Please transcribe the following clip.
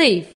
safe.